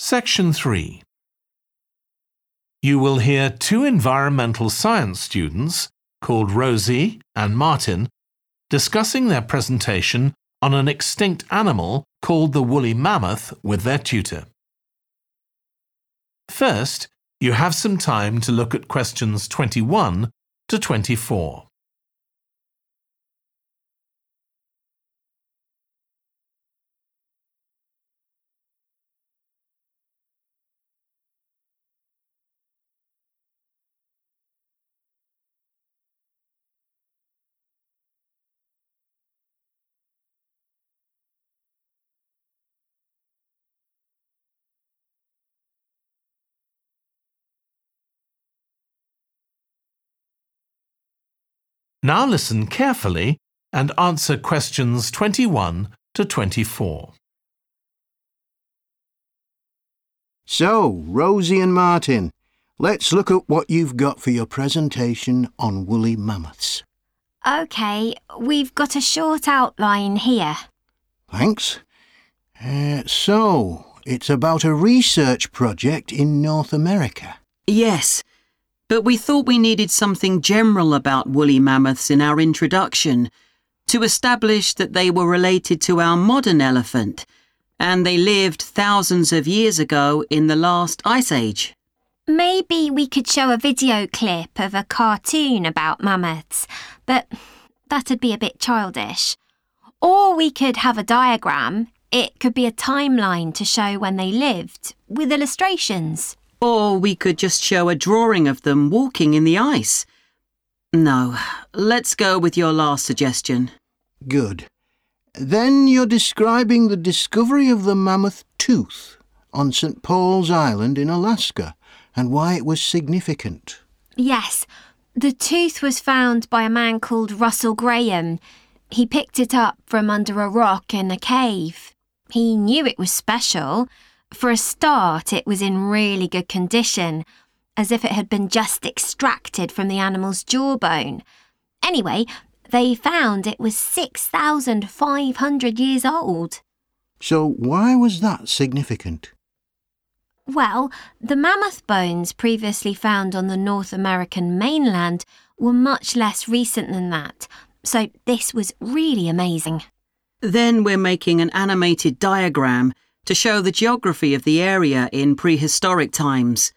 Section 3 You will hear two environmental science students called Rosie and Martin discussing their presentation on an extinct animal called the woolly mammoth with their tutor. First, you have some time to look at questions 21 to 24. Now listen carefully and answer questions 21 to 24. So, Rosie and Martin, let's look at what you've got for your presentation on woolly mammoths. OK, we've got a short outline here. Thanks. Uh, so, it's about a research project in North America. Yes, but we thought we needed something general about woolly mammoths in our introduction to establish that they were related to our modern elephant and they lived thousands of years ago in the last ice age. Maybe we could show a video clip of a cartoon about mammoths, but that'd be a bit childish. Or we could have a diagram. It could be a timeline to show when they lived, with illustrations. Or we could just show a drawing of them walking in the ice. No, let's go with your last suggestion. Good. Then you're describing the discovery of the mammoth tooth on St. Paul's Island in Alaska and why it was significant. Yes, the tooth was found by a man called Russell Graham. He picked it up from under a rock in a cave. He knew it was special. For a start, it was in really good condition, as if it had been just extracted from the animal's jawbone. Anyway, they found it was 6,500 years old. So why was that significant? Well, the mammoth bones previously found on the North American mainland were much less recent than that, so this was really amazing. Then we're making an animated diagram to show the geography of the area in prehistoric times.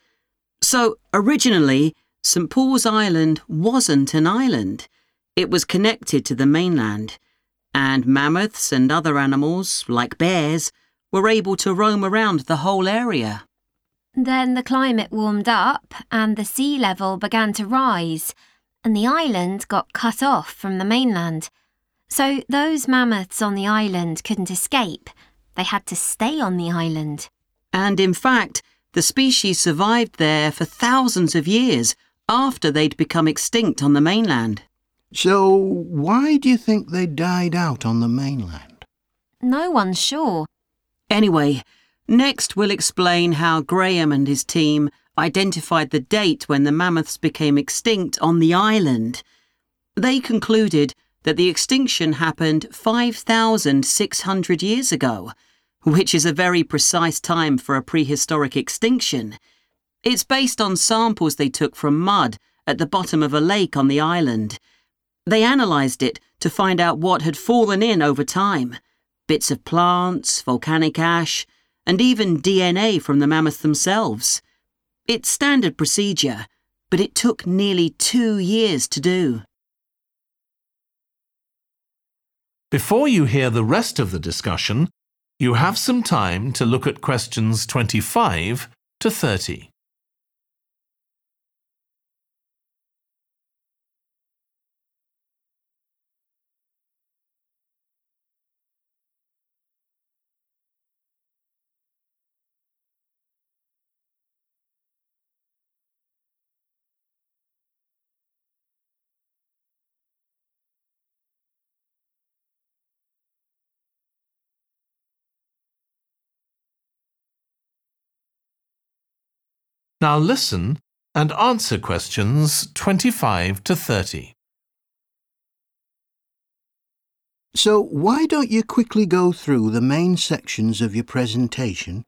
So, originally, St. Paul's Island wasn't an island. It was connected to the mainland, and mammoths and other animals, like bears, were able to roam around the whole area. Then the climate warmed up and the sea level began to rise, and the island got cut off from the mainland. So those mammoths on the island couldn't escape. They had to stay on the island. And in fact, the species survived there for thousands of years after they'd become extinct on the mainland. So why do you think they died out on the mainland? No one's sure. Anyway, next we'll explain how Graham and his team identified the date when the mammoths became extinct on the island. They concluded that the extinction happened 5,600 years ago, which is a very precise time for a prehistoric extinction. It's based on samples they took from mud at the bottom of a lake on the island. They analysed it to find out what had fallen in over time bits of plants, volcanic ash, and even DNA from the mammoths themselves. It's standard procedure, but it took nearly two years to do. Before you hear the rest of the discussion, you have some time to look at questions 25 to 30. Now listen and answer questions 25 to 30. So why don't you quickly go through the main sections of your presentation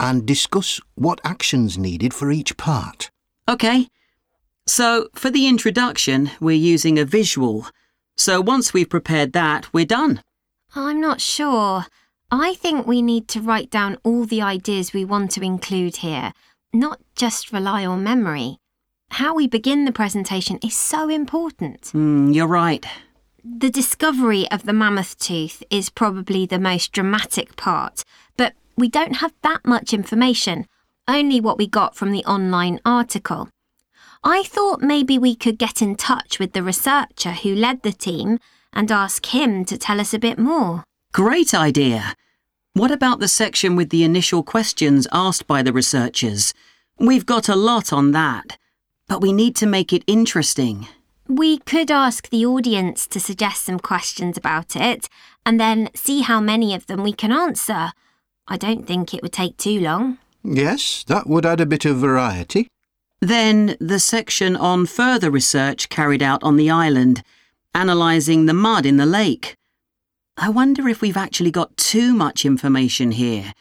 and discuss what actions needed for each part. OK. So, for the introduction, we're using a visual. So, once we've prepared that, we're done. I'm not sure. I think we need to write down all the ideas we want to include here, not just rely on memory. How we begin the presentation is so important. Hmm, you're right. The discovery of the mammoth tooth is probably the most dramatic part, but we don't have that much information, only what we got from the online article. I thought maybe we could get in touch with the researcher who led the team and ask him to tell us a bit more. Great idea. What about the section with the initial questions asked by the researchers? We've got a lot on that, but we need to make it interesting. We could ask the audience to suggest some questions about it and then see how many of them we can answer. I don't think it would take too long. Yes, that would add a bit of variety. Then the section on further research carried out on the island, analysing the mud in the lake. I wonder if we've actually got too much information here.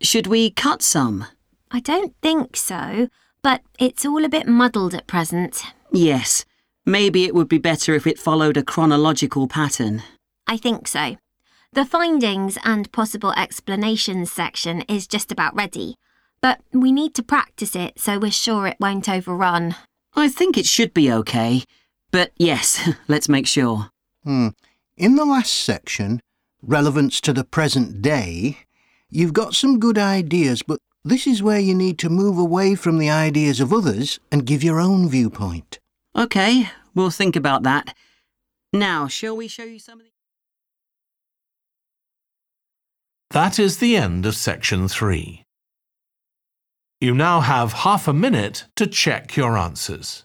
Should we cut some? I don't think so, but it's all a bit muddled at present. Yes. Maybe it would be better if it followed a chronological pattern. I think so. The findings and possible explanations section is just about ready, but we need to practice it so we're sure it won't overrun. I think it should be okay. But yes, let's make sure. Hmm. In the last section, relevance to the present day, you've got some good ideas, but this is where you need to move away from the ideas of others and give your own viewpoint. OK, we'll think about that. Now, shall we show you some of the. That is the end of section 3. You now have half a minute to check your answers.